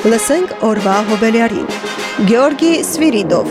Լսենք օրվա հոբելյարին։ Գեորգի Սվիրիդով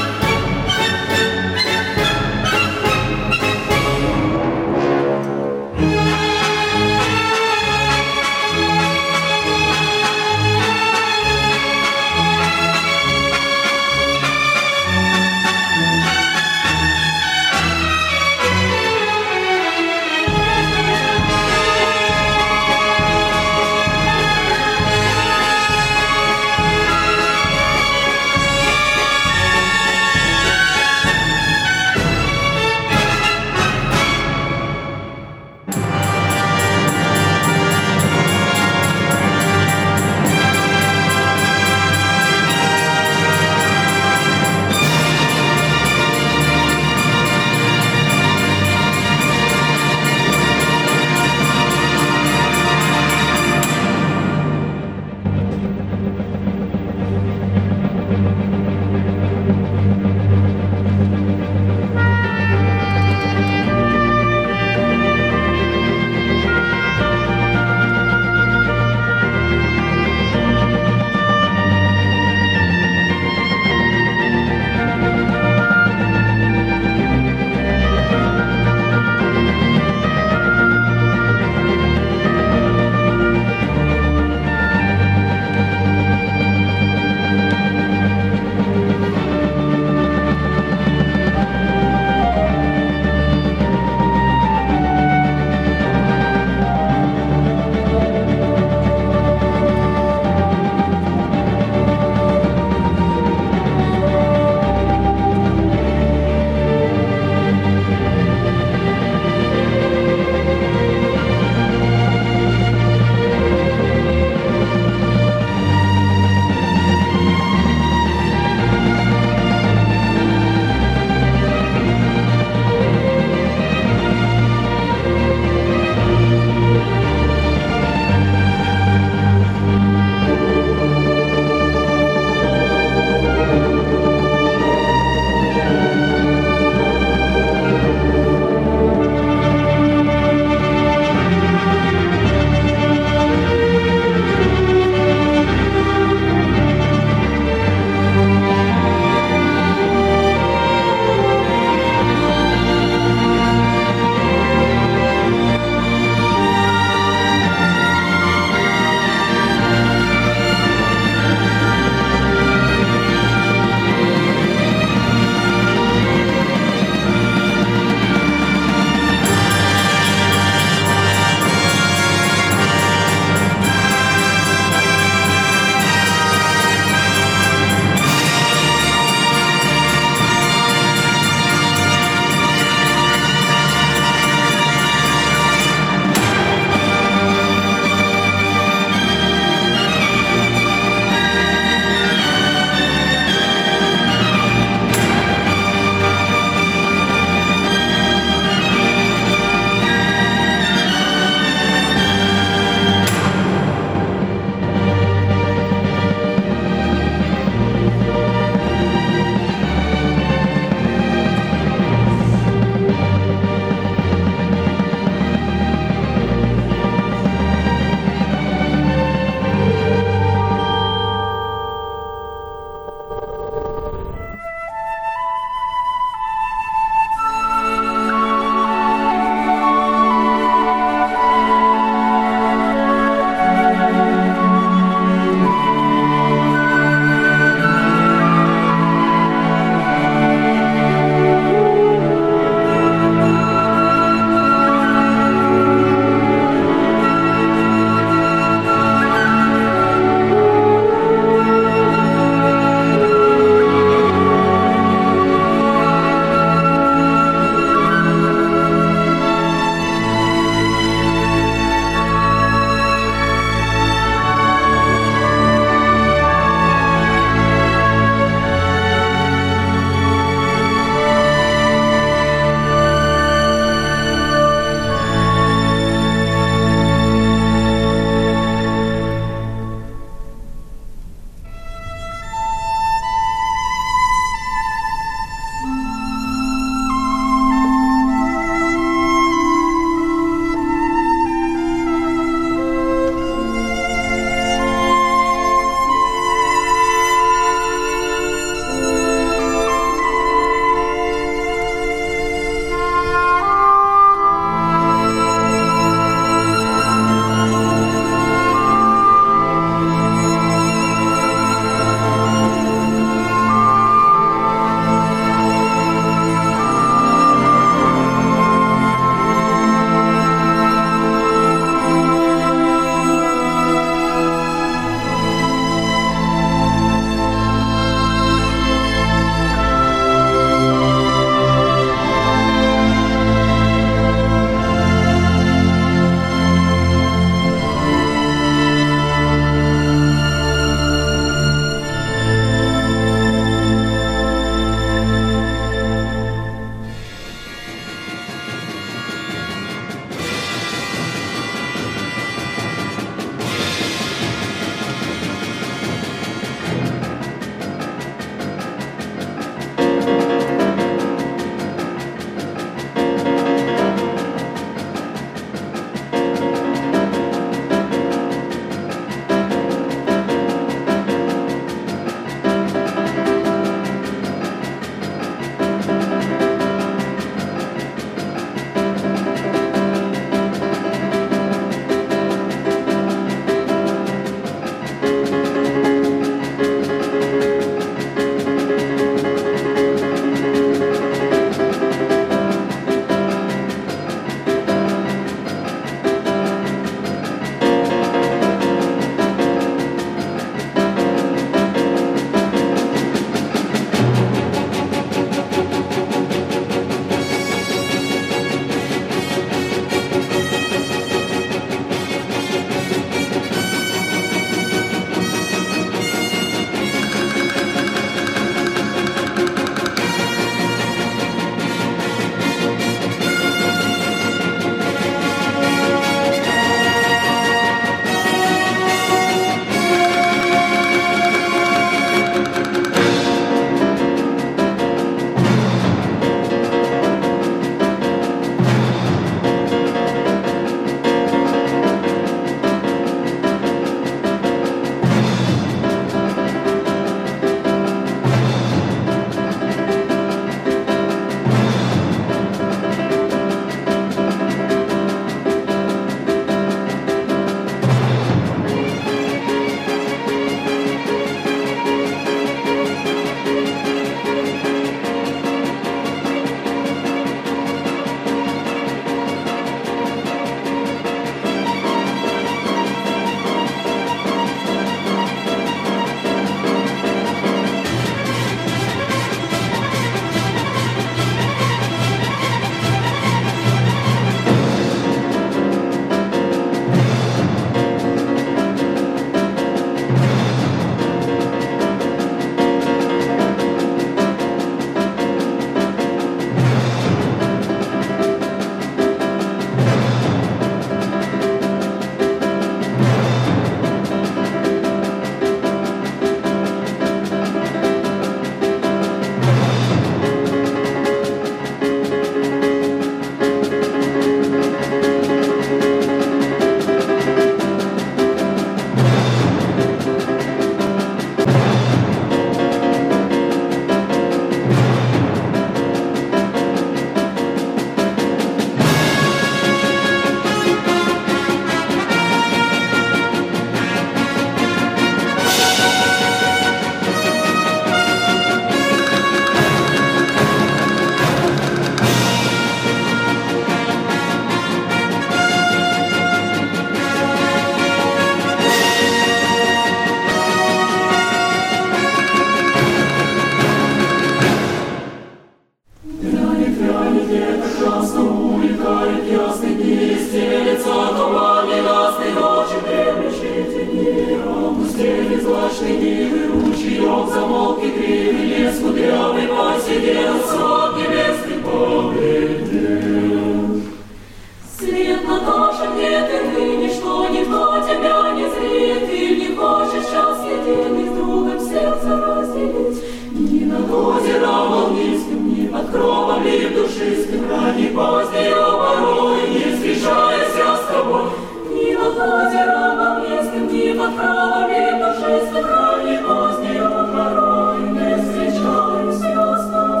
не поздний оборой, не встречаясь я с тобой. Ни над озером Бомлинским, ни под кровами душистых рай, не поздний оборой, не встречаясь я с тобой.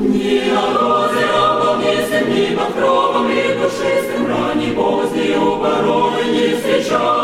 Ни над озером Бомлинским, ни под кровами душистым не поздний оборой, не встречаясь